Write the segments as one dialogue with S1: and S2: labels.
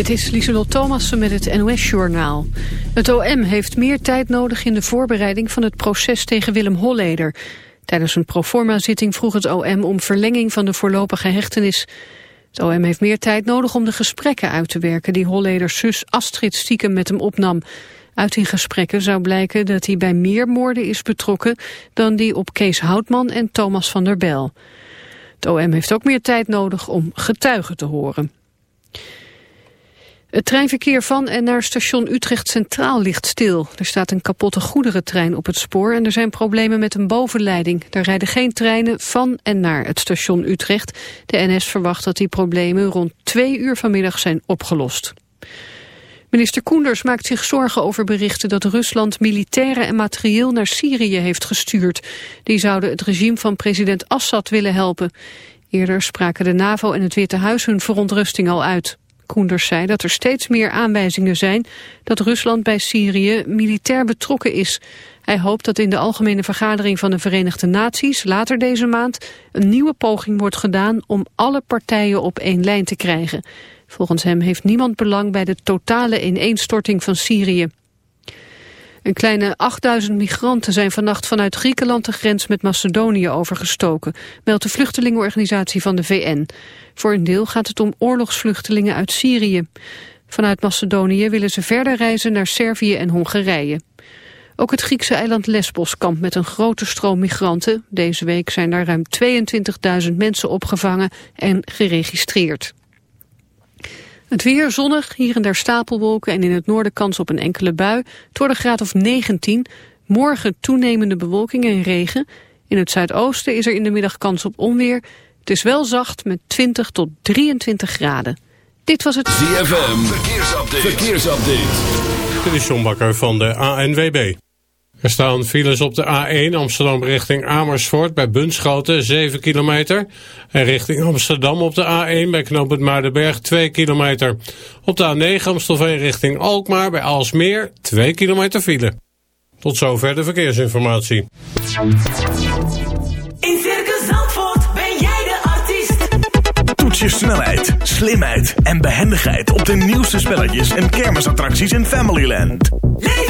S1: Dit is Lieselot Thomassen met het NOS-journaal. Het OM heeft meer tijd nodig in de voorbereiding van het proces tegen Willem Holleder. Tijdens een proforma-zitting vroeg het OM om verlenging van de voorlopige hechtenis. Het OM heeft meer tijd nodig om de gesprekken uit te werken... die Holleders zus Astrid stiekem met hem opnam. Uit die gesprekken zou blijken dat hij bij meer moorden is betrokken... dan die op Kees Houtman en Thomas van der Bel. Het OM heeft ook meer tijd nodig om getuigen te horen. Het treinverkeer van en naar station Utrecht Centraal ligt stil. Er staat een kapotte goederentrein op het spoor en er zijn problemen met een bovenleiding. Er rijden geen treinen van en naar het station Utrecht. De NS verwacht dat die problemen rond twee uur vanmiddag zijn opgelost. Minister Koenders maakt zich zorgen over berichten dat Rusland militairen en materieel naar Syrië heeft gestuurd. Die zouden het regime van president Assad willen helpen. Eerder spraken de NAVO en het Witte Huis hun verontrusting al uit. Koenders zei dat er steeds meer aanwijzingen zijn dat Rusland bij Syrië militair betrokken is. Hij hoopt dat in de Algemene Vergadering van de Verenigde Naties later deze maand een nieuwe poging wordt gedaan om alle partijen op één lijn te krijgen. Volgens hem heeft niemand belang bij de totale ineenstorting van Syrië. Een kleine 8000 migranten zijn vannacht vanuit Griekenland de grens met Macedonië overgestoken, meldt de vluchtelingenorganisatie van de VN. Voor een deel gaat het om oorlogsvluchtelingen uit Syrië. Vanuit Macedonië willen ze verder reizen naar Servië en Hongarije. Ook het Griekse eiland Lesbos kampt met een grote stroom migranten. Deze week zijn daar ruim 22.000 mensen opgevangen en geregistreerd. Het weer zonnig, hier en daar stapelwolken en in het noorden kans op een enkele bui. Het wordt een graad of 19. Morgen toenemende bewolking en regen. In het zuidoosten is er in de middag kans op onweer. Het is wel zacht met 20 tot 23 graden. Dit was het
S2: ZFM. Verkeersupdate. Verkeersupdate.
S3: Dit is John Bakker van de ANWB. Er staan files op de A1 Amsterdam richting Amersfoort bij Bunschoten 7 kilometer. En richting Amsterdam op de A1 bij knooppunt Maardenberg 2 kilometer. Op de A9 Amstelveen richting Alkmaar bij Alsmeer 2 kilometer file. Tot zover de verkeersinformatie.
S4: In Circus Zandvoort ben jij de artiest.
S5: Toets je snelheid, slimheid en behendigheid op de nieuwste spelletjes en kermisattracties in Familyland.
S4: Leef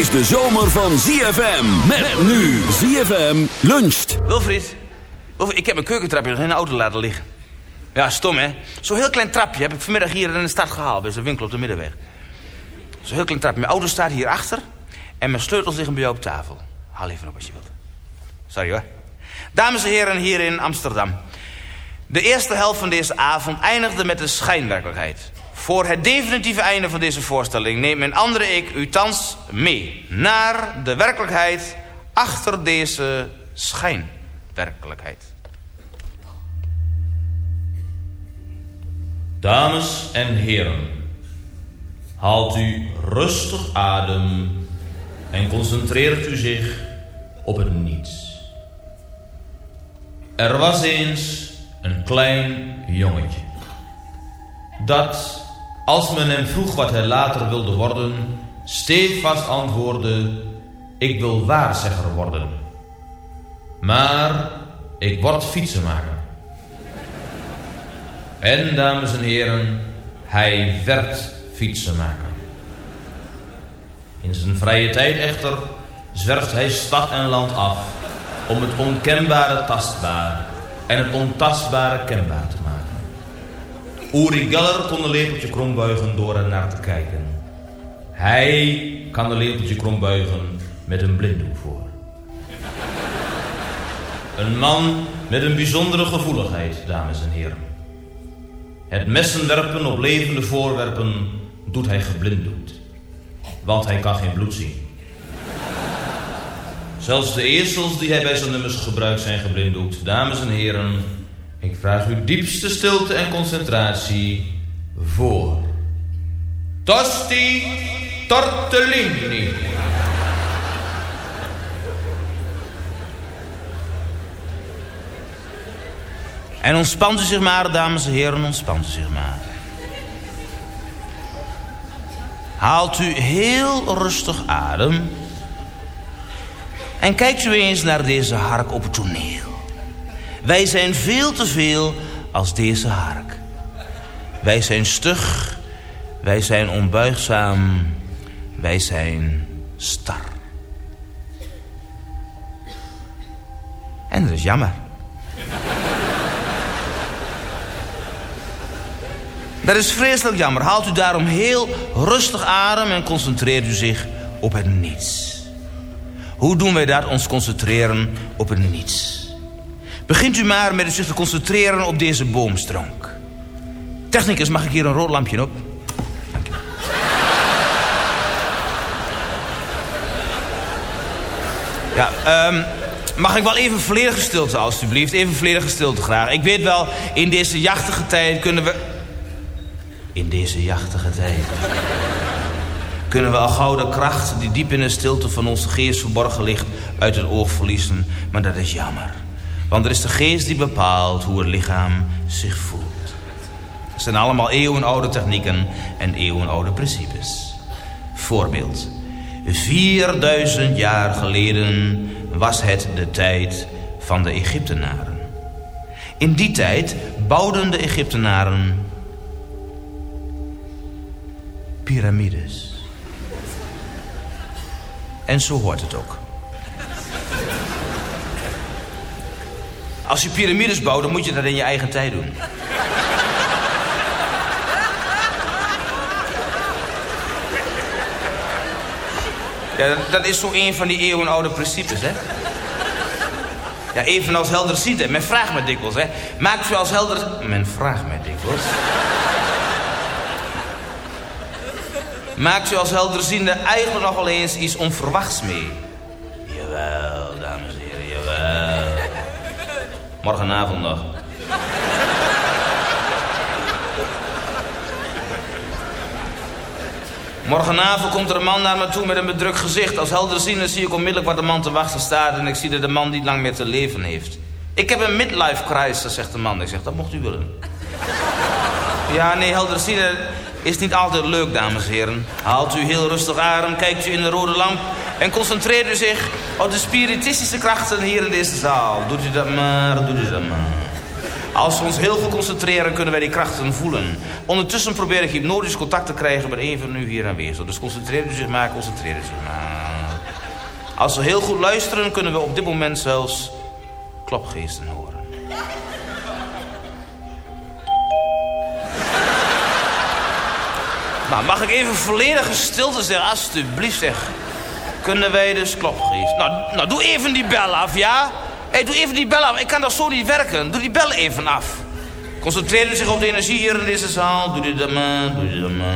S2: Is de zomer van ZFM. Met nu ZFM luncht.
S6: Wilfried, ik heb mijn keukentrapje nog in de auto laten liggen. Ja, stom hè. Zo'n heel klein trapje heb ik vanmiddag hier in de stad gehaald. Bij zo'n winkel op de Middenweg. Zo'n heel klein trapje. Mijn auto staat hier achter. En mijn sleutels liggen bij jou op tafel. Haal even op als je wilt. Sorry hoor. Dames en heren hier in Amsterdam. De eerste helft van deze avond eindigde met de schijnwerkelijkheid. Voor het definitieve einde van deze voorstelling neemt mijn andere ik u thans mee naar de werkelijkheid achter deze schijnwerkelijkheid.
S7: Dames en heren, haalt u rustig adem en concentreert u zich op het niets. Er was eens een klein jongetje dat als men hem vroeg wat hij later wilde worden, stevast antwoordde: Ik wil waarzegger worden. Maar ik word fietsenmaker. En dames en heren, hij werd fietsenmaker. In zijn vrije tijd echter zwerft hij stad en land af om het onkenbare tastbaar en het ontastbare kenbaar te. Uri Geller kon een lepeltje krom buigen door er naar te kijken. Hij kan een lepeltje krom buigen met een blinddoek voor. Een man met een bijzondere gevoeligheid, dames en heren. Het messen werpen op levende voorwerpen doet hij geblinddoekt. Want hij kan geen bloed zien. Zelfs de ezels die hij bij zijn nummers gebruikt zijn geblinddoekt. Dames en heren, ik vraag uw diepste stilte en concentratie voor. Tosti Tortellini.
S6: En ontspant u zich maar, dames en heren, ontspant u zich maar. Haalt u heel rustig adem. En kijkt u eens naar deze hark op het toneel. Wij zijn veel te veel als deze hark. Wij zijn stug, wij zijn onbuigzaam, wij zijn star. En dat is jammer. Dat is vreselijk jammer. Haalt u daarom heel rustig adem en concentreert u zich op het niets. Hoe doen wij dat? Ons concentreren op het niets. Begint u maar met zich te concentreren op deze boomstronk. Technicus, mag ik hier een rood lampje op? Ja, ehm, mag ik wel even volledige stilte, alstublieft? Even volledige stilte graag. Ik weet wel, in deze jachtige tijd kunnen we... In deze jachtige tijd... kunnen we al gouden kracht die diep in de stilte van onze geest verborgen ligt... uit het oog verliezen, maar dat is jammer. Want er is de geest die bepaalt hoe het lichaam zich voelt. Het zijn allemaal eeuwenoude technieken en eeuwenoude principes. Voorbeeld. 4000 jaar geleden was het de tijd van de Egyptenaren. In die tijd bouwden de Egyptenaren piramides. En zo hoort het ook. Als je piramides bouwt, dan moet je dat in je eigen tijd doen. Ja, dat, is zo een van die eeuwenoude principes, hè? Ja, evenals helderziende. Men vraagt me dikwijls, hè. Maakt u als helder... Men vraagt me dikwijls. Maakt u als helderziende eigenlijk nog wel eens iets onverwachts mee? Jawel, Morgenavond nog. Morgenavond komt er een man naar me toe met een bedrukt gezicht. Als helderziende zie ik onmiddellijk waar de man te wachten staat... en ik zie dat de man niet lang meer te leven heeft. Ik heb een midlife crisis, zegt de man. Ik zeg, dat mocht u willen. Ja, nee, helderziende is niet altijd leuk, dames en heren. Haalt u heel rustig adem, kijkt u in de rode lamp... en concentreert u zich op de spiritistische krachten hier in deze zaal. Doet u dat maar, doet u dat maar. Als we ons heel goed concentreren, kunnen wij die krachten voelen. Ondertussen probeer ik hypnotisch contact te krijgen met een van u hier aanwezig. Dus concentreer u zich maar, concentreer u zich maar. Als we heel goed luisteren, kunnen we op dit moment zelfs klopgeesten horen. Nou, mag ik even volledige stilte zeggen, alstublieft zeg. Kunnen wij dus klopgeest? Nou, nou, doe even die bel af, ja? Hey, doe even die bel af. Ik kan dat zo niet werken. Doe die bel even af. Concentreer u zich op de energie hier in deze zaal. Doe dit dan maar, doe dit dan maar.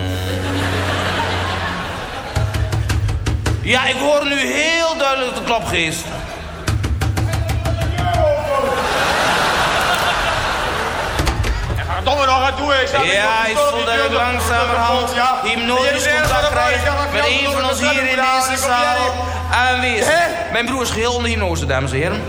S6: Ja, ik hoor nu heel duidelijk de klopgeest.
S8: Domme nog aan toe is.
S6: Ja, ik voel dat ik langzamerhand hypnotisch contact krijg met een van ons hier in deze zaal. aanwezig. Mijn broer is geheel onder hypnose, dames en heren.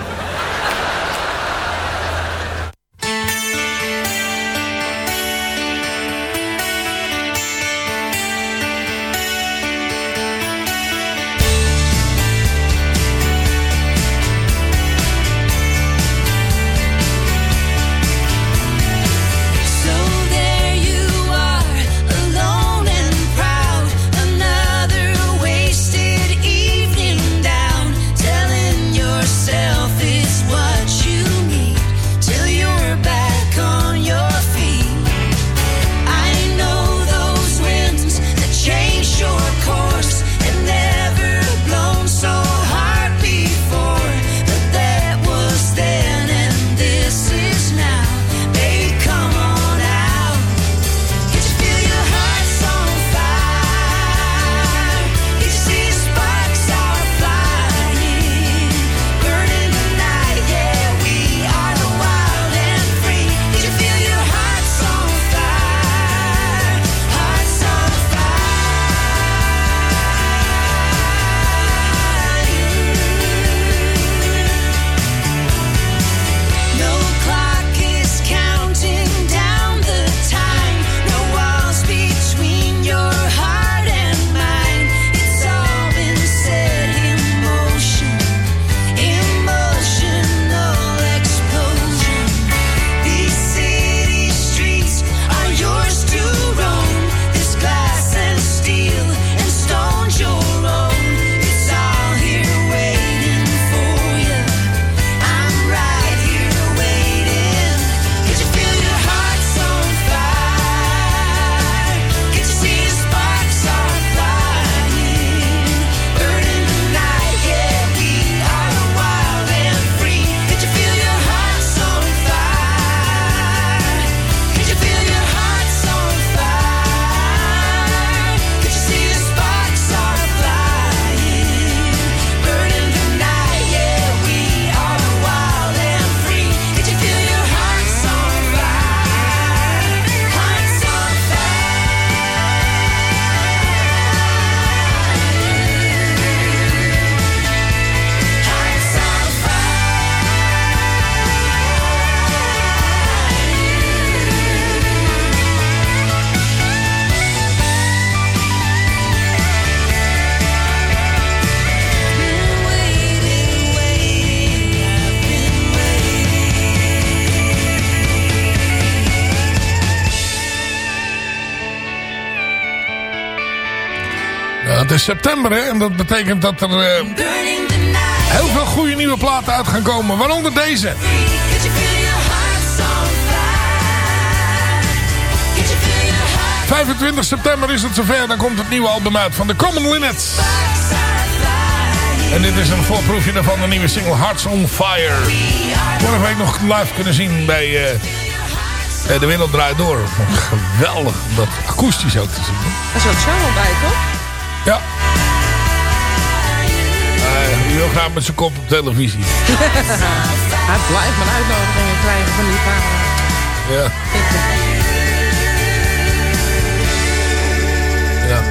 S8: Is september hè, en dat betekent dat er eh, heel veel goede nieuwe platen uit gaan komen. Waaronder deze. 25 september is het zover, dan komt het nieuwe album uit van The Common Linnets. En dit is een voorproefje daarvan, de nieuwe single Hearts on Fire. Vorige week nog live kunnen zien bij eh, eh, De Wereld Draait Door. Geweldig, dat akoestisch ook te zien.
S9: zat zo wel bij, toch?
S8: Ja. Die wil graag met zijn kop op televisie.
S9: Hij blijft maar uitnodigingen krijgen van die vader.
S8: Ja. ja.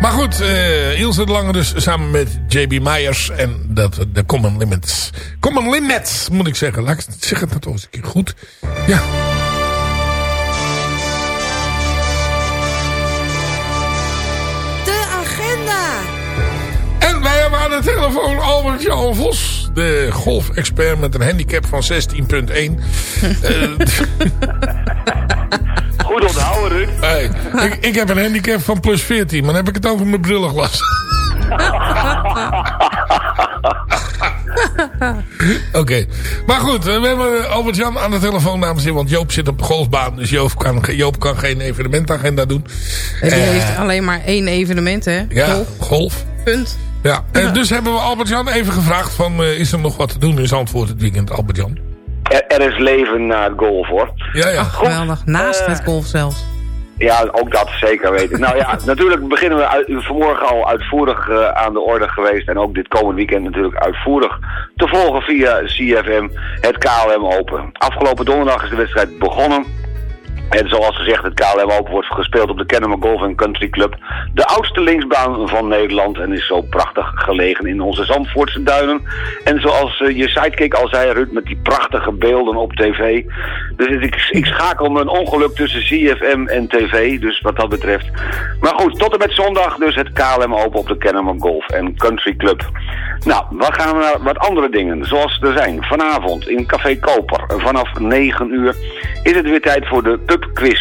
S8: Maar goed, eh Ilse de Lange dus samen met JB Myers en dat, de Common Limits. Common Limits, moet ik zeggen. Laat ik zeggen dat toch eens een keer goed. Ja. Telefoon Albert-Jan Vos. De golfexpert met een handicap van 16.1. Eh,
S10: Goed onthouden, Ruud.
S8: Hey, ik, ik heb een handicap van plus 14, maar dan heb ik het over mijn brillenglas. Oké, maar goed, eh, we hebben Albert-Jan aan de telefoon, dames en heren, want Joop zit op de golfbaan, dus Joop kan, Joop kan geen evenementagenda doen.
S9: En die
S8: Eh,
S9: heeft alleen maar één evenement, hè?
S8: ja,
S9: Golf.
S8: golf.
S9: Punt.
S8: Ja, en dus hebben we Albert-Jan even gevraagd van, eh, is er nog wat te doen in Zandvoort het weekend, Albert-Jan?
S10: Er, er is leven na het golf, hoor.
S8: Ja, ja.
S9: Ach, geweldig. Naast
S10: Eh,
S9: het golf zelfs.
S10: Ja, ook dat zeker weten. nou ja, natuurlijk beginnen we uit, vanmorgen al uitvoerig eh, aan de orde geweest. En ook dit komend weekend natuurlijk uitvoerig te volgen via CFM, het KLM Open. Afgelopen donderdag is de wedstrijd begonnen. En zoals gezegd, het KLM Open wordt gespeeld op de Kennemer Golf Country Club. De oudste linksbaan van Nederland en is zo prachtig gelegen in onze Zandvoortse duinen. En zoals eh, je sidekick al zei, Ruud, met die prachtige beelden op tv. Dus ik, ik schakel een ongeluk tussen CFM en tv, dus wat dat betreft. Maar goed, tot en met zondag dus het KLM Open op de Kennemer Golf Country Club. Nou, we gaan naar wat andere dingen, zoals er zijn. Vanavond in Café Koper, vanaf 9 uur, is het weer tijd voor de pubquiz.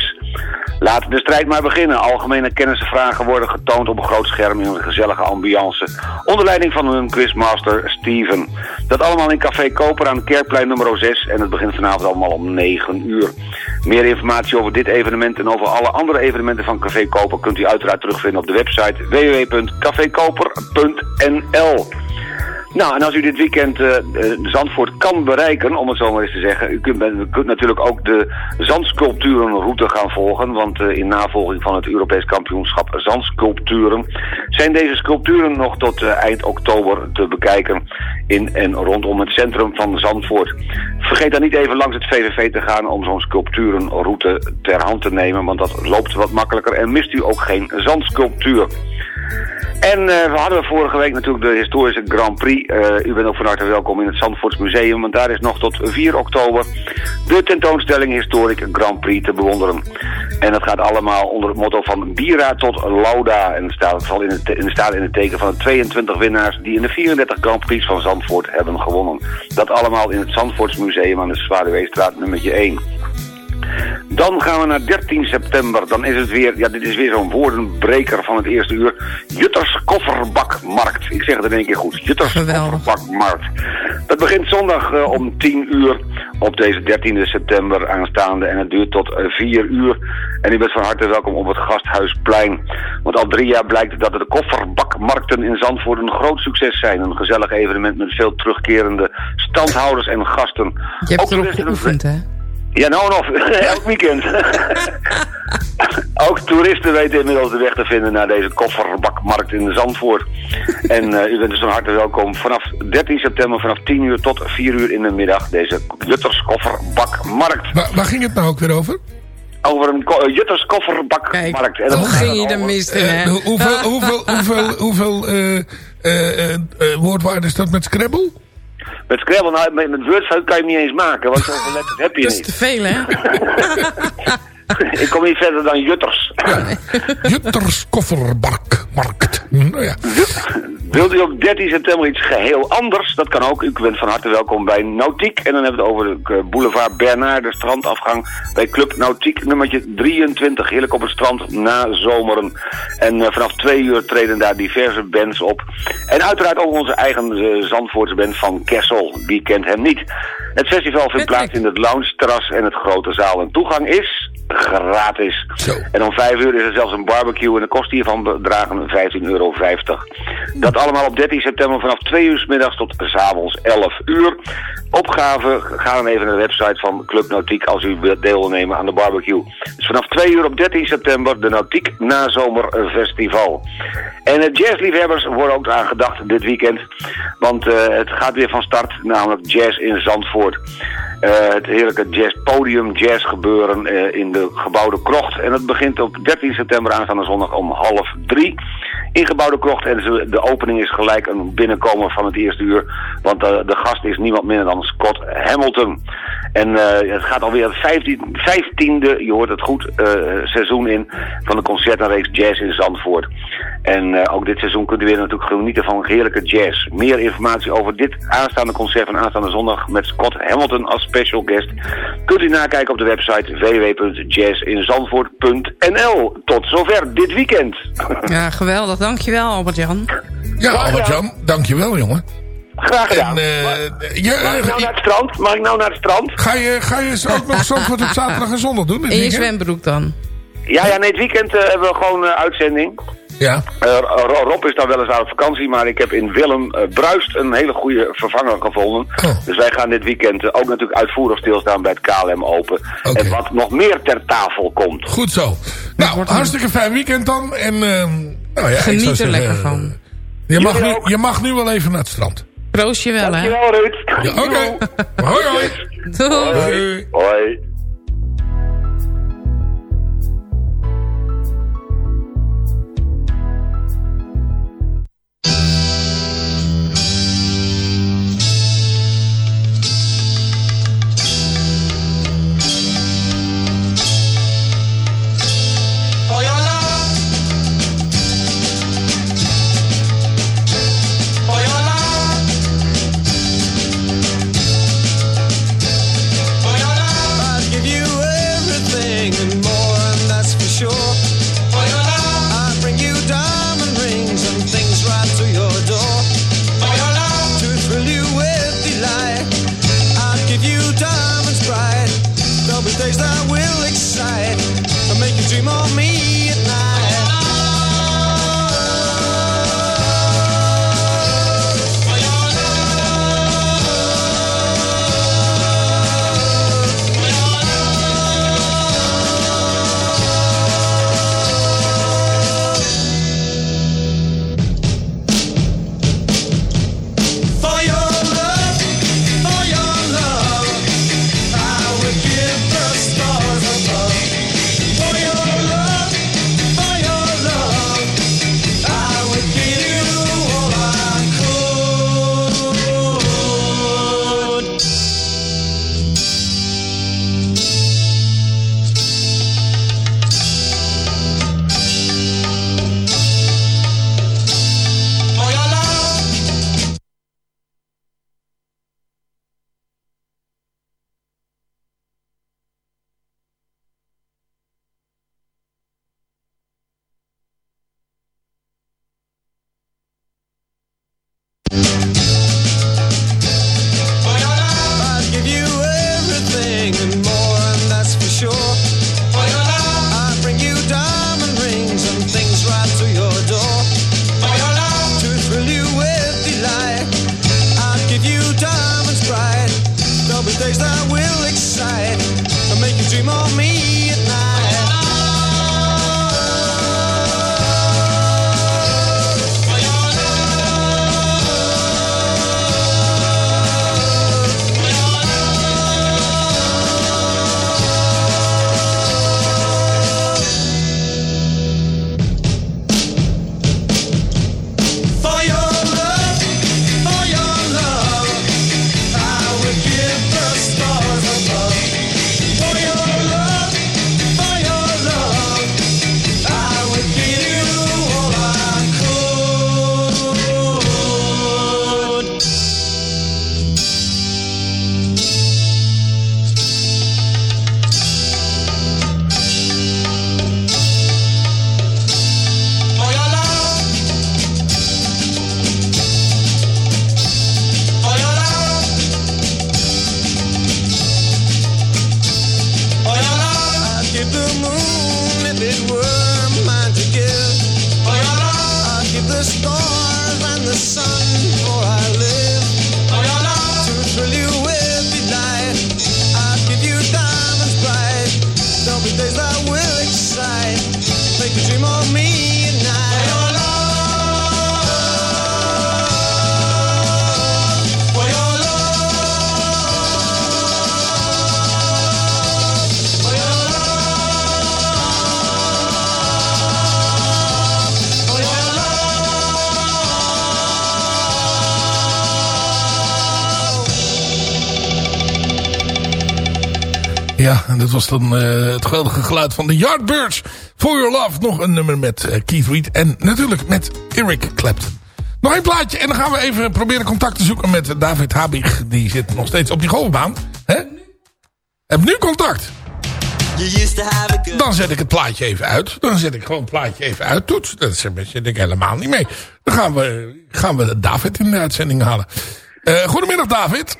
S10: Laat de strijd maar beginnen. Algemene kennisvragen worden getoond op een groot scherm in een gezellige ambiance. Onder leiding van hun quizmaster Steven. Dat allemaal in Café Koper aan Kerkplein nummer 6. En het begint vanavond allemaal om 9 uur. Meer informatie over dit evenement en over alle andere evenementen van Café Koper... kunt u uiteraard terugvinden op de website www.cafekoper.nl. Nou, en als u dit weekend eh, eh, Zandvoort kan bereiken, om het zo maar eens te zeggen... u kunt, u kunt natuurlijk ook de zandsculpturenroute gaan volgen... want eh, in navolging van het Europees kampioenschap zandsculpturen... zijn deze sculpturen nog tot eind oktober te bekijken... in en rondom het centrum van Zandvoort. Vergeet dan niet even langs het VVV te gaan om zo'n sculpturenroute ter hand te nemen... want dat loopt wat makkelijker en mist u ook geen zandsculptuur. En eh, we hadden vorige week natuurlijk de historische Grand Prix. Eh, u bent ook van harte welkom in het Zandvoorts Museum, want daar is nog tot 4 oktober de tentoonstelling Historic Grand Prix te bewonderen. En dat gaat allemaal onder het motto van Bira tot Lauda. En staat, vooral in het, het staat in het teken van de 22 winnaars die in de 34 Grand Prix van Zandvoort hebben gewonnen. Dat allemaal in het Zandvoorts Museum aan de Zwaardeweestraat nummertje 1. Dan gaan we naar 13 september. Dan is het weer, ja dit is weer zo'n woordenbreker van het eerste uur. Jutters Kofferbakmarkt. Ik zeg het in één keer goed. Jutters Kofferbakmarkt. Dat begint zondag eh, om 10 uur op deze 13 september aanstaande. En het duurt tot eh, 4 uur. En u bent van harte welkom op het Gasthuisplein. Want al drie jaar blijkt dat de kofferbakmarkten in Zandvoort een groot succes zijn. Een gezellig evenement met veel terugkerende standhouders en gasten.
S9: Je hebt
S10: Ook
S9: erop geoefend, hè?
S10: Ja, nou en of. Elk weekend. Ook toeristen weten inmiddels de weg te vinden naar deze kofferbakmarkt in Zandvoort. En eh, u bent dus van harte welkom vanaf 13 september vanaf 10 uur tot 4 uur in de middag. Deze Jutters kofferbakmarkt.
S8: Waar, waar ging het nou ook weer over?
S10: Over een ko- eh, Jutters kofferbakmarkt. En
S9: Hoe ging je de
S10: over-
S9: mist in, hè?
S8: Hoeveel hoeveel, hoeveel, hoeveel eh, eh, eh, eh, woordwaarden is dat met Scrabble?
S10: Met Scrabble, nou, met, met Word kan je hem niet eens maken, want zoveel letters heb je
S9: Dat is
S10: niet.
S9: te veel, hè?
S10: ik kom niet verder dan Jutters.
S8: Jutters koffermarkt. Nou ja.
S10: Wilt u op 13 september iets geheel anders? Dat kan ook. U bent van harte welkom bij Nautiek. En dan hebben we het over de eh, boulevard Bernard, de strandafgang bij Club Nautiek nummertje 23. Heerlijk op het strand na zomeren. En eh, vanaf twee uur treden daar diverse bands op. En uiteraard ook onze eigen eh, Zandvoortse band van Kessel. Wie kent hem niet? Het festival vindt plaats in het lounge terras en het grote zaal. En toegang is gratis. En om 5 uur is er zelfs een barbecue en de kosten hiervan bedragen 15,50 euro. Dat allemaal op 13 september vanaf 2 uur 's middags tot 's avonds 11 uur. Opgave, ga dan even naar de website van Club Nautiek als u wilt deelnemen aan de barbecue. Dus vanaf 2 uur op 13 september de Nautiek Nazomerfestival. En de jazzliefhebbers worden ook aan gedacht dit weekend. Want eh, het gaat weer van start, namelijk jazz in Zandvoort. Eh, het heerlijke jazzpodium, jazz gebeuren eh, in de gebouwde krocht. En dat begint op 13 september aanstaande zondag om half drie. In gebouwde krocht en de opening is gelijk een binnenkomen van het eerste uur. Want de gast is niemand minder dan Scott Hamilton. En eh, het gaat alweer het 15, 15e, je hoort het goed, eh, seizoen in van de concertenreeks Jazz in Zandvoort. En eh, ook dit seizoen kunt u weer natuurlijk genieten van heerlijke jazz. Meer informatie over dit aanstaande concert van aanstaande zondag met Scott Hamilton als special guest kunt u nakijken op de website www.jazzinzandvoort.nl. Tot zover dit weekend.
S9: Ja, geweldig. Dankjewel, Albert-Jan.
S8: Ja, Albert-Jan, dankjewel jongen.
S10: Graag gedaan.
S8: En, eh, je,
S10: Mag ik nou naar het strand? Mag ik nou naar het strand?
S8: Ga je, ga je ook nog Zandvoort op zaterdag en zondag doen?
S9: In je
S8: weekend?
S9: zwembroek dan.
S10: Ja, ja, nee, het weekend eh, hebben we gewoon eh, uitzending.
S8: Ja.
S10: Eh, Ro- Rob is dan weliswaar op vakantie, maar ik heb in Willem Bruist een hele goede vervanger gevonden. Dus wij gaan dit weekend ook natuurlijk uitvoerig stilstaan bij het KLM Open. En wat nog meer ter tafel komt.
S8: Goed zo. Nou, hartstikke fijn weekend dan. En, ehm, nou ja,
S9: Geniet er
S8: zeggen,
S9: lekker van.
S8: Je mag, nu, je mag nu wel even naar het strand.
S9: Proost je wel, hè.
S10: Dankjewel, Ruud.
S8: Ja, Oké. Hoi, hoi.
S9: Doei.
S8: Hoi.
S10: Hoi.
S8: Was dan eh, het geweldige geluid van de Yardbirds. For Your Love. Nog een nummer met eh, Keith Reed. En natuurlijk met Eric Clapton. Nog een plaatje en dan gaan we even proberen contact te zoeken met David Habig. Die zit nog steeds op die golfbaan. Hè? Heb nu contact. Dan zet ik het plaatje even uit. Dan zet ik gewoon het plaatje even uit. Toets. Dat zit ik helemaal niet mee. Dan gaan we, gaan we David in de uitzending halen. Eh, goedemiddag David.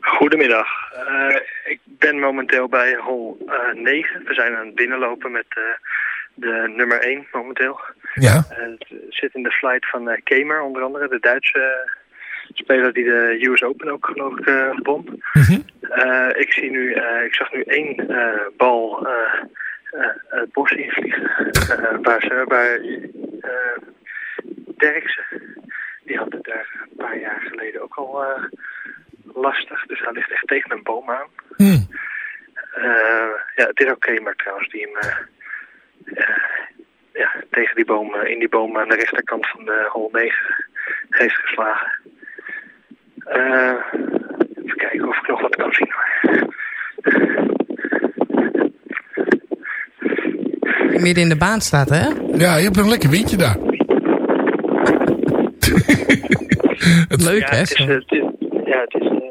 S11: Goedemiddag. Eh, ik ben momenteel bij hol eh 9. We zijn aan het binnenlopen met eh, de nummer 1 momenteel.
S8: Ja.
S11: Eh, het zit in de flight van eh Kemer, onder andere, de Duitse eh, speler die de US Open ook geloof ik eh, won. Eh, ik zie nu, eh, ik zag nu één eh, bal eh, eh, het bos invliegen. Eh, waar ze, waar eh Derksen, die had het daar een paar jaar geleden ook al eh, lastig. Dus hij ligt echt tegen een boom aan.
S8: Hmm.
S11: Eh, ja, het is ook Kemer trouwens die hem eh, eh, ja, tegen die boom, in die boom aan de rechterkant van de hol 9 heeft geslagen. Eh, even kijken of ik nog wat kan zien hoor.
S9: Midden in de baan staat, hè?
S8: Ja, je hebt een lekker windje daar.
S9: Leuk,
S11: ja,
S9: hè?
S11: Het is, het is, ja, het is... eh,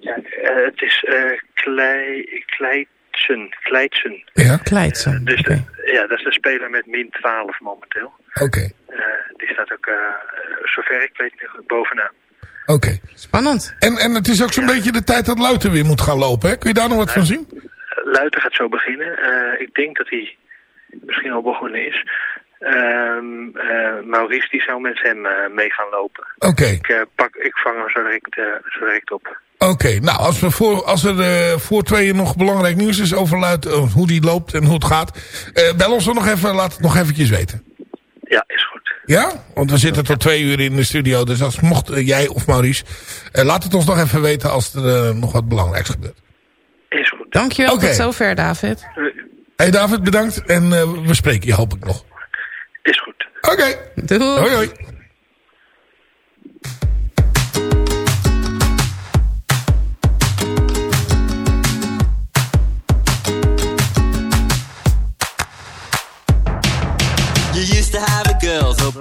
S11: ja, eh, het is eh klei, Kleitsen. Kleitsen.
S8: Ja?
S9: Kleitsen.
S11: Dus de, ja, dat is de speler met min 12 momenteel.
S8: Oké,
S11: Eh, die staat ook, eh, eh, zover ik weet, nu bovenaan.
S8: oké.
S9: Spannend.
S8: En, en het is ook zo'n beetje de tijd dat Luiten weer moet gaan lopen, hè? Kun je daar nog wat van zien?
S11: Luiten gaat zo beginnen. Eh, ik denk dat hij misschien al begonnen is. Ehm eh, Maurice die zou met hem eh, mee gaan lopen.
S8: Oké,
S11: Ik, eh, pak, ik vang hem zo direct, eh, zo direct op.
S8: oké. Nou, als, we voor, als er eh, voor tweeën nog belangrijk nieuws is over Luiten, eh, hoe die loopt en hoe het gaat, eh, bel ons dan nog even, laat het nog eventjes weten.
S11: Ja, is goed.
S8: Ja? Want we zitten tot twee uur in de studio, dus als mocht jij of Maurice, eh, laat het ons nog even weten als er nog wat belangrijks gebeurt.
S11: Is goed.
S9: Dankjewel
S8: Oké.
S9: tot zover, David.
S8: Hey David, bedankt en eh, we spreken je hoop ik nog.
S11: Is goed.
S8: Oké,
S9: Doei.
S8: hoi hoi.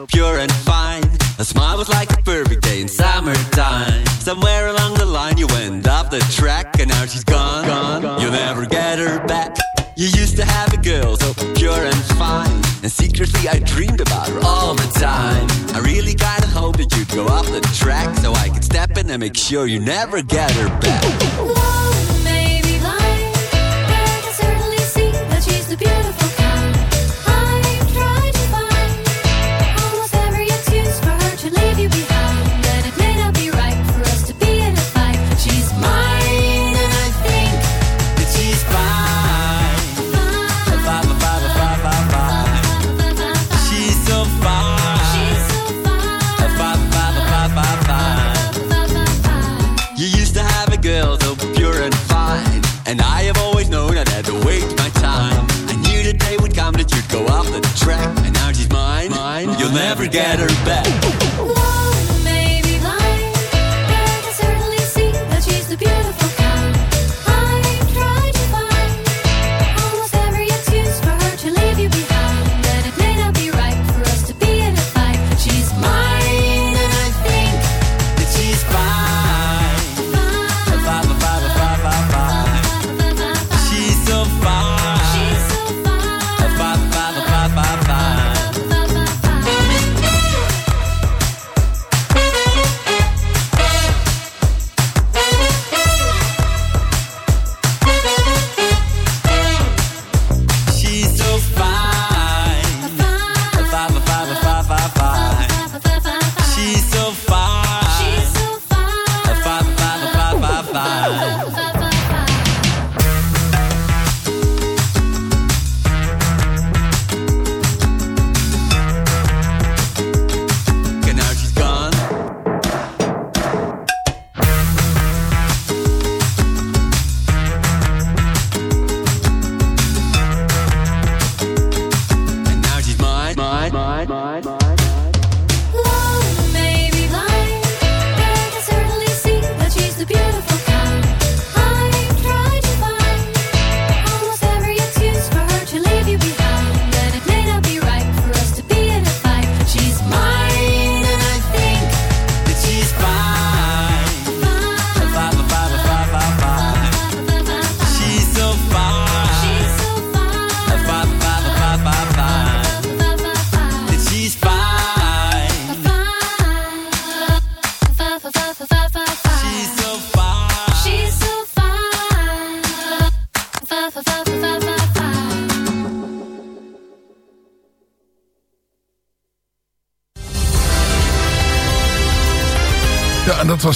S12: Pure and fine. A smile was like a perfect day in summertime. Somewhere along the line you went off the track and now she's gone. gone. You'll never get her back. You used to have a girl so pure and fine. And secretly I dreamed about her all the time. I really kinda hope that you'd go off the track so I could step in and make sure you never get her back. Get her back.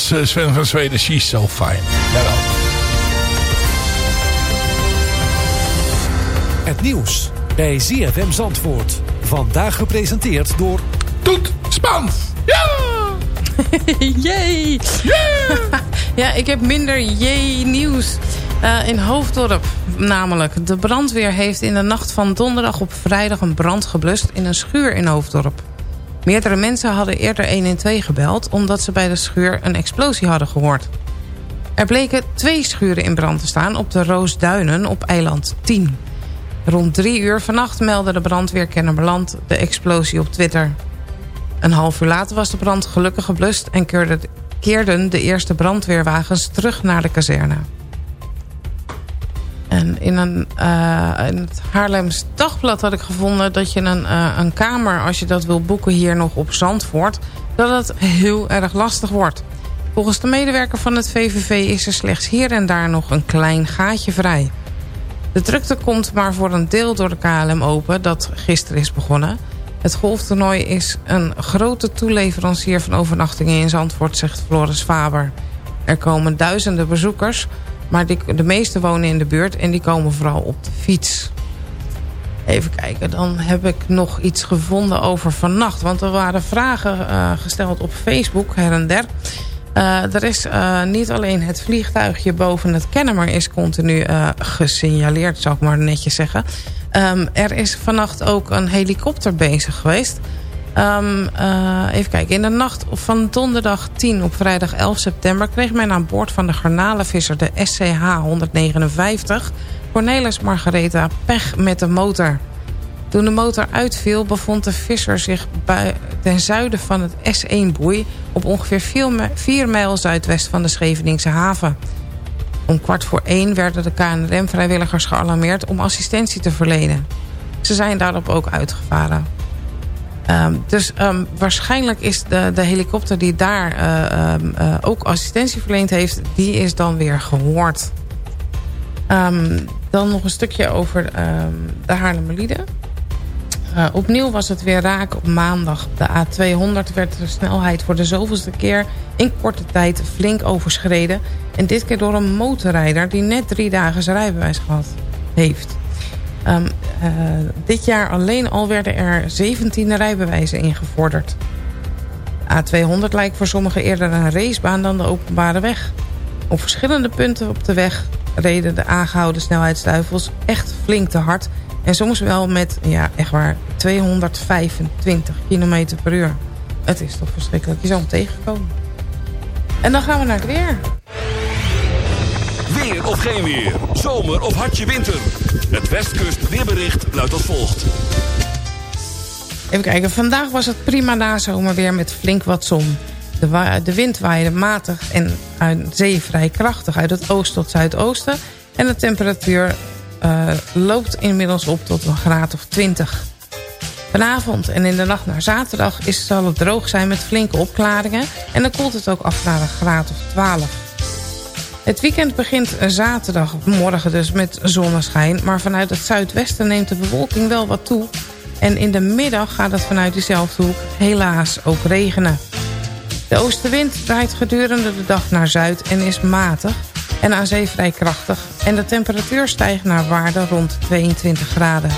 S8: Was eh, Sven van Zweden. She's so fine. Jawel.
S13: Het nieuws bij ZFM Zandvoort. Vandaag gepresenteerd door...
S8: Toet Spans. Ja!
S9: Jee! ja, ik heb minder jee nieuws. Eh, in Hoofddorp namelijk. De brandweer heeft in de nacht van donderdag op vrijdag een brand geblust in een schuur in Hoofddorp. Meerdere mensen hadden eerder 112 gebeld... omdat ze bij de schuur een explosie hadden gehoord. Er bleken twee schuren in brand te staan op de Roosduinen op eiland 10. Rond drie uur vannacht meldde de brandweer Kennemerland de explosie op Twitter. Een half uur later was de brand gelukkig geblust... en keerde- keerden de eerste brandweerwagens terug naar de kazerne. En in, een, eh, in het Haarlems Dagblad had ik gevonden dat je een, eh, een kamer, als je dat wil boeken hier nog op Zandvoort, dat het heel erg lastig wordt. Volgens de medewerker van het VVV is er slechts hier en daar nog een klein gaatje vrij. De drukte komt maar voor een deel door de KLM open, dat gisteren is begonnen. Het golftoernooi is een grote toeleverancier van overnachtingen in Zandvoort, zegt Floris Faber. Er komen duizenden bezoekers, maar de meeste wonen in de buurt en die komen vooral op de fiets. Even kijken, dan heb ik nog iets gevonden over vannacht. Want er waren vragen eh, gesteld op Facebook her en der. Eh, er is eh, niet alleen het vliegtuigje boven het Kennemer is continu gesignaleerd, zou ik maar netjes zeggen. Ehm, er is vannacht ook een helikopter bezig geweest. Ehm, eh, even kijken, in de nacht van donderdag 10 op vrijdag 11 september... kreeg men aan boord van de garnalenvisser de SCH 159... Cornelis Margaretha pech met de motor. Toen de motor uitviel bevond de visser zich ten zuiden van het S1-boei... op ongeveer 4 mijl zuidwest van de Scheveningse haven. Om kwart voor één werden de KNRM-vrijwilligers gealarmeerd om assistentie te verlenen. Ze zijn daarop ook uitgevaren. Ehm, dus ehm, waarschijnlijk is de, de helikopter die daar eh, ehm, eh, ook assistentie verleend heeft... die is dan weer gehoord. Dan nog een stukje over de Haarlemmerlieden. Eh, opnieuw was het weer raak op maandag. De A200 werd de snelheid voor de zoveelste keer in korte tijd flink overschreden. En dit keer door een motorrijder die net drie dagen zijn rijbewijs gehad heeft. Dit jaar alleen al werden er 17 rijbewijzen ingevorderd. A200 lijkt voor sommigen eerder een racebaan dan de openbare weg. Op verschillende punten op de weg reden de aangehouden snelheidsduivels echt flink te hard. En soms wel met, ja, echt waar, 225 km per uur. Het is toch verschrikkelijk. Je zou hem tegenkomen. En dan gaan we naar het weer.
S2: Weer of geen weer. Zomer of hartje winter. Het Westkust weerbericht luidt als volgt.
S9: Even kijken, vandaag was het prima nazomerweer met flink wat zon. De, de wind waaide matig en uit zee vrij krachtig uit het oost tot zuidoosten. En de temperatuur eh, loopt inmiddels op tot een graad of 20. Vanavond en in de nacht naar zaterdag is, zal het droog zijn met flinke opklaringen. En dan koelt het ook af naar een graad of 12. Het weekend begint zaterdag, morgen dus met zonneschijn. Maar vanuit het zuidwesten neemt de bewolking wel wat toe. En in de middag gaat het vanuit diezelfde hoek helaas ook regenen. De oostenwind draait gedurende de dag naar zuid en is matig en aan zee vrij krachtig. En de temperatuur stijgt naar waarde rond 22 graden.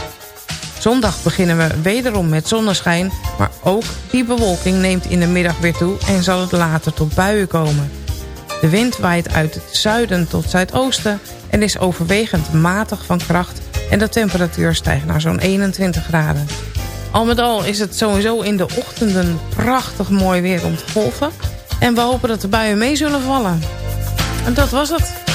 S9: Zondag beginnen we wederom met zonneschijn, maar ook die bewolking neemt in de middag weer toe en zal het later tot buien komen. De wind waait uit het zuiden tot zuidoosten en is overwegend matig van kracht en de temperatuur stijgt naar zo'n 21 graden. Al met al is het sowieso in de ochtenden prachtig mooi weer om te golven. En we hopen dat de buien mee zullen vallen. En dat was het.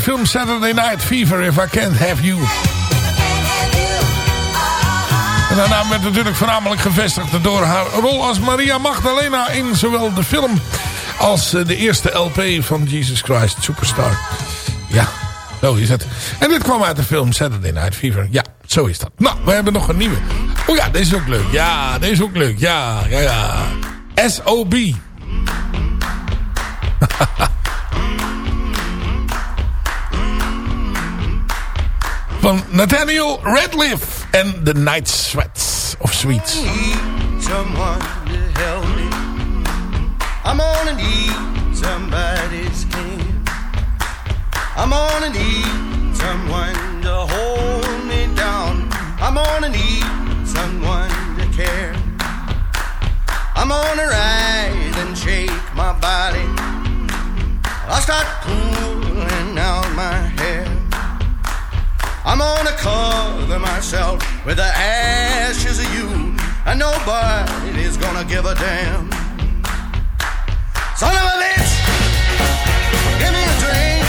S8: Film Saturday Night Fever, If I Can't Have You. En haar naam werd natuurlijk voornamelijk gevestigd door haar rol als Maria Magdalena in zowel de film als eh, de eerste LP van Jesus Christ Superstar. Ja, zo is het. En dit kwam uit de film Saturday Night Fever. Ja, zo is dat. Nou, we hebben nog een nieuwe. Oh ja, deze is ook leuk. Ja, deze is ook leuk. Ja, ja, ja. S.O.B. Van Nathaniel Radcliffe en The Night Sweats of Sweets.
S14: someone to help me. I'm gonna need somebody's. I'm gonna need someone to hold me down. I'm gonna need someone to care. I'm gonna rise and shake my body. I'll start pulling out my hair. I'm gonna cover myself with the ashes of you, and nobody's gonna give a damn. Son of a bitch, give me a drink.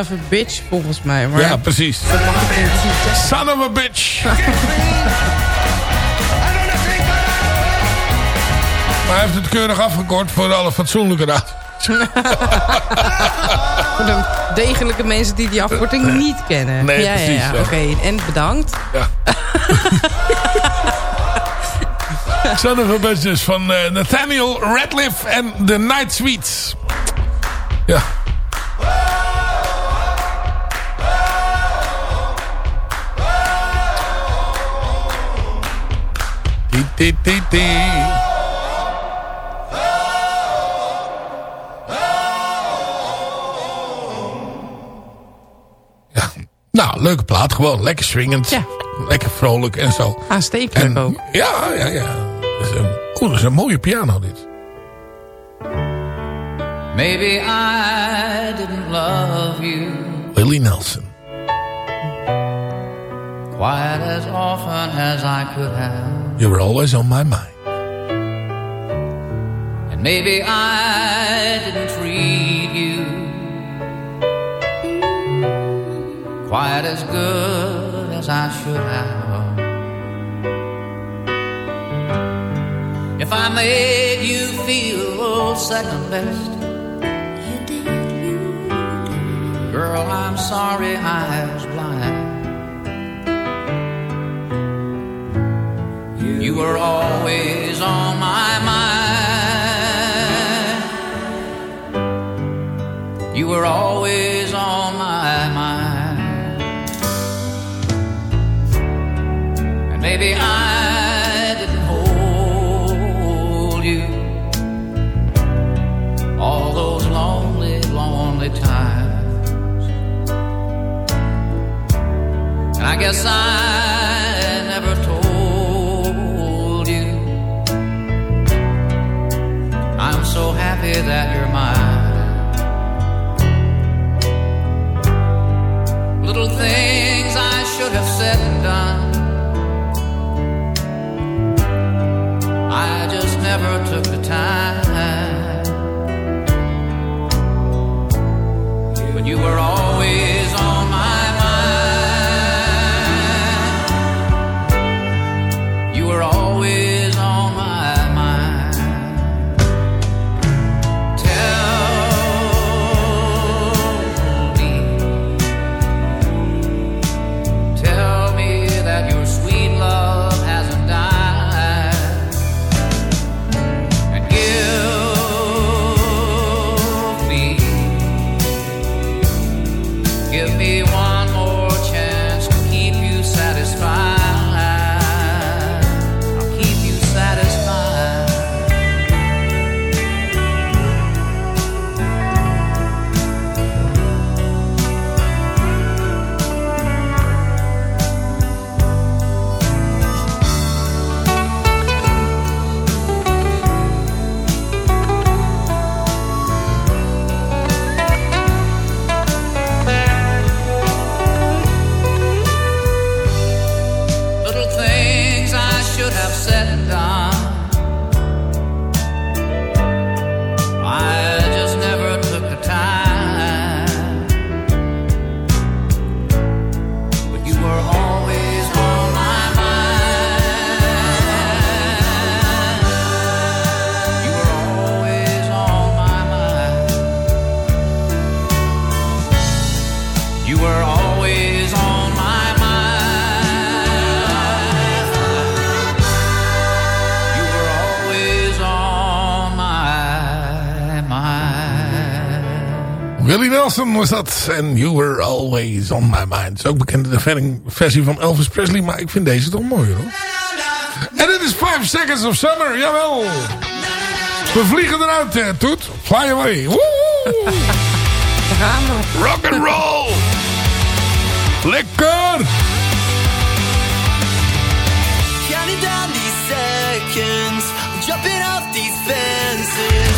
S14: Of a bitch,
S9: volgens mij. Maar
S8: Ja, precies. Son of a bitch. Maar hij heeft het keurig afgekort voor alle fatsoenlijke raad.
S9: Voor de degelijke mensen die die afkorting niet kennen.
S8: Nee,
S9: ja,
S8: precies,
S9: Ja, ja.
S8: ja.
S9: Oké, en bedankt.
S8: Son of a bitch dus van eh, Nathaniel Radcliffe en The Night Sweets. Ja. Tie, tie, tie. Ja. Nou, leuke plaat. Gewoon lekker swingend. Lekker vrolijk en zo.
S9: Aanstekelijk
S8: En-
S9: ook.
S8: Ja, ja, ja. Dat is een, oeh, dat is een mooie piano dit.
S15: Maybe I didn't love you
S8: Willie Nelson.
S15: quite as often as I could have.
S8: You were always on my mind.
S15: And maybe I didn't treat you quite as good as I should have. If I made you feel second best, girl, I'm sorry I was You were always on my mind. You were always on my mind. And maybe I didn't hold you all those lonely, lonely times. And I guess I that you're mine. Little things I should have said and done. I just never took the time. But you were always
S8: was dat. En You Were Always On My Mind. is ook bekend de ver- versie van Elvis Presley. Maar ik vind deze toch mooier hoor. En dit is 5 Seconds of Summer. Jawel. We vliegen eruit, eh, Toet. Fly away. Woehoe. Rock and roll. Lekker.
S16: Counting down these seconds, jumping off these fences,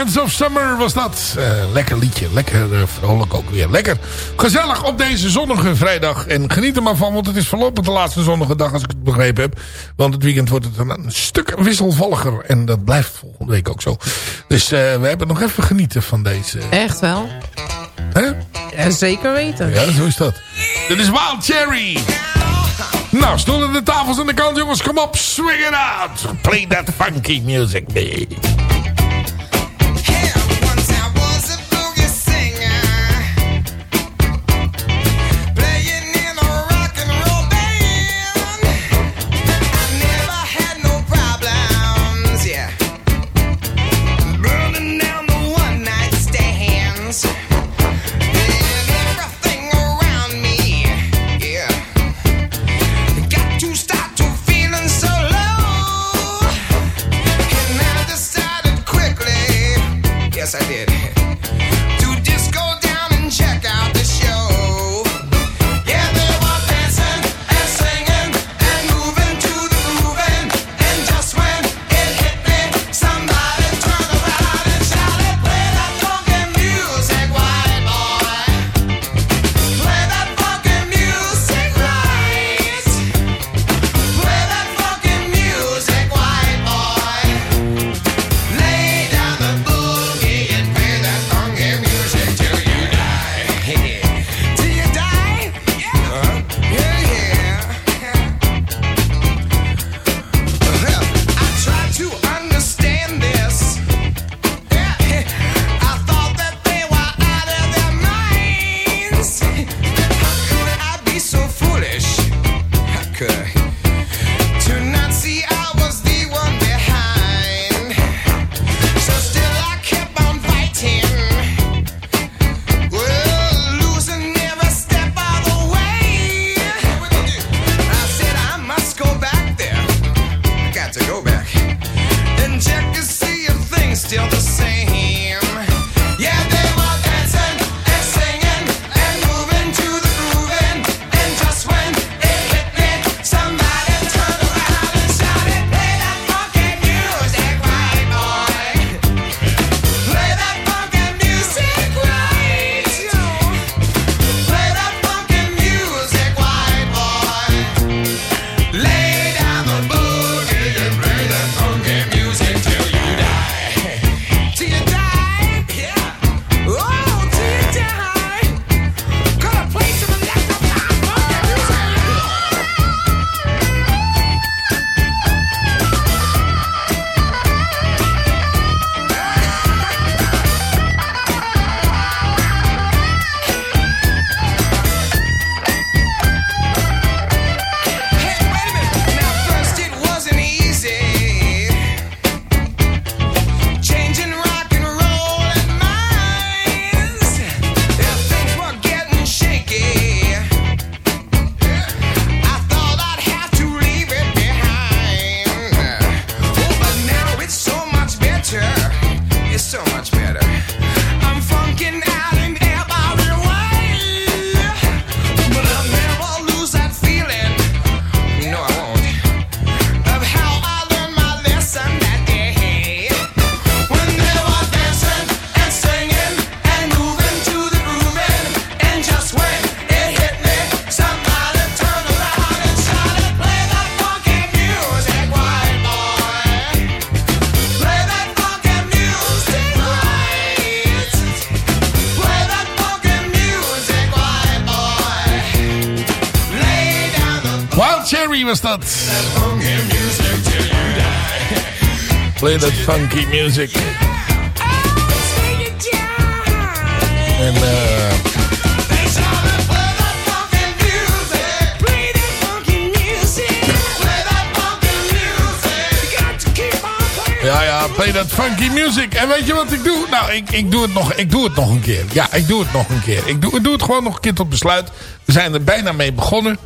S14: Seconds of Summer was dat. Eh, lekker liedje, lekker uh, vrolijk ook weer. Lekker gezellig op deze zonnige vrijdag. En geniet er maar van, want het is voorlopig de laatste zonnige dag als ik het begrepen heb. Want het weekend wordt het een, stuk wisselvalliger. En dat blijft volgende week ook zo. Dus uh, we hebben nog even genieten van deze...
S9: Echt wel?
S14: Hè?
S9: Ja, zeker weten.
S14: Ja, zo is dat. Dit is Wild Cherry. Nou, stoelen de tafels aan de kant, jongens. Kom op, swing it out. Play that funky music, baby.
S8: Play that funky music. En uh, Ja, ja, play that funky music.
S14: En
S8: weet je wat ik doe? Nou, ik, ik, doe, het nog, ik doe het nog een keer. Ja, ik doe het nog een keer. Ik doe, ik doe het gewoon nog een keer tot besluit. We zijn er bijna mee begonnen.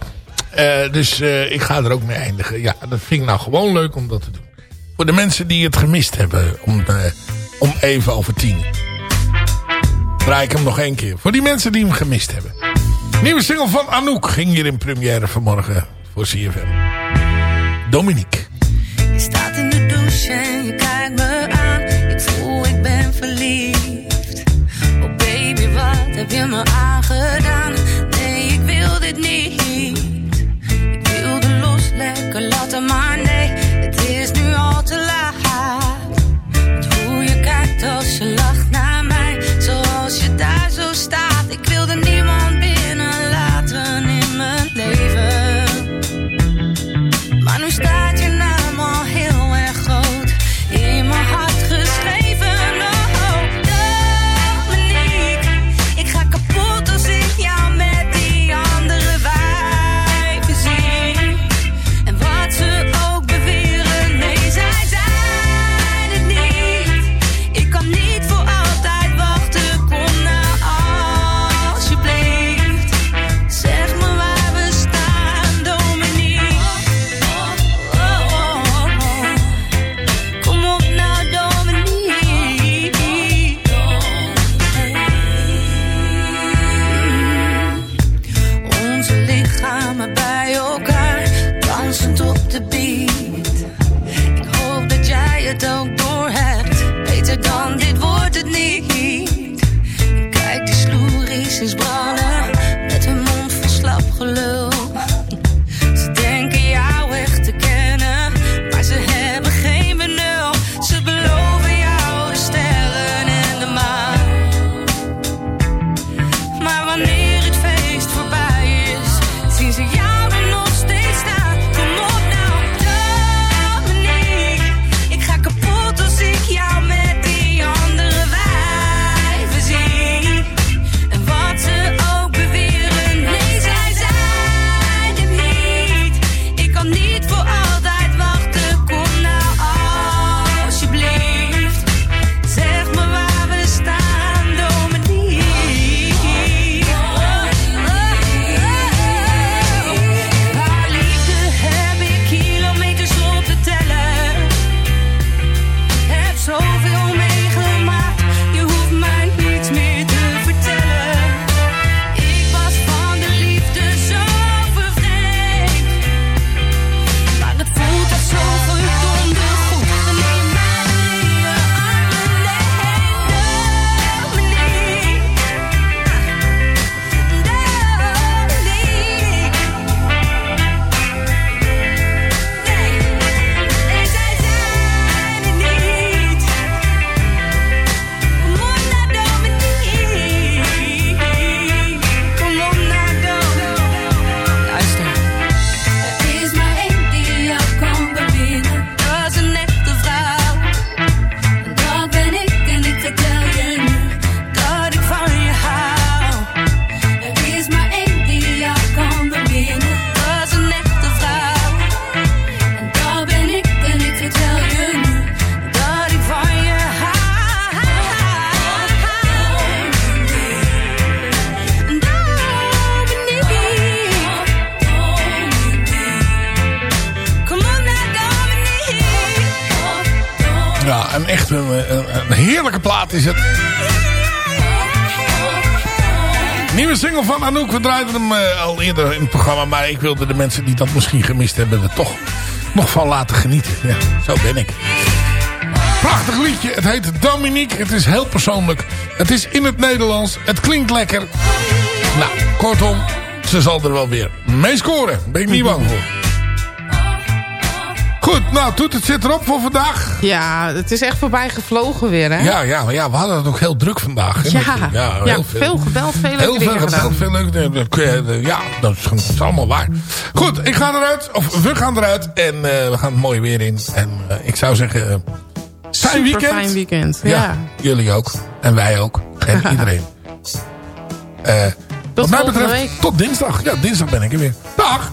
S8: Eh, dus eh, ik ga er ook mee eindigen. Ja, dat vind ik nou gewoon leuk om dat te doen. Voor de mensen die het gemist hebben. Om, eh, om even over tien. Draai ik hem nog één keer. Voor die mensen die hem gemist hebben. Nieuwe single van Anouk ging hier in première vanmorgen voor CFM. Dominique.
S17: Je staat in de douche en je kijkt me aan. Ik voel, ik ben verliefd. Oh baby, wat heb je me aangedaan? Nee, ik wil dit niet. Ik wilde los, lekker laten, maar is het.
S8: Nieuwe single van Anouk. We draaiden hem eh, al eerder in het programma. Maar ik wilde de mensen die dat misschien gemist hebben... er toch nog van laten genieten. Zo ben ik. Prachtig liedje. Het heet Dominique. Het is heel persoonlijk. Het is in het Nederlands. Het klinkt lekker. Nou, kortom. Ze zal er wel weer mee scoren. Ben ik niet bang voor. Goed, nou, Toet, het zit erop voor vandaag.
S9: Ja, het is echt voorbij gevlogen weer, hè?
S8: Ja, ja, ja, we hadden het ook heel druk vandaag. hè,
S9: Ja,
S8: met-
S9: ja, veel gebeld, veel leuke
S8: Heel veel gebeld, veel leuke je, eh, Ja, dat is, dat is allemaal waar. Goed, ik ga eruit. Of we gaan eruit. En eh, we gaan het mooi weer in. En eh, ik zou zeggen... eh, fijn
S9: Super
S8: weekend.
S9: fijn weekend,
S8: Ja,
S9: ja.
S8: jullie ook. En wij ook. En iedereen. Eh, wat mij betreft,
S9: week.
S8: tot dinsdag. Ja, dinsdag ben ik er weer. Dag!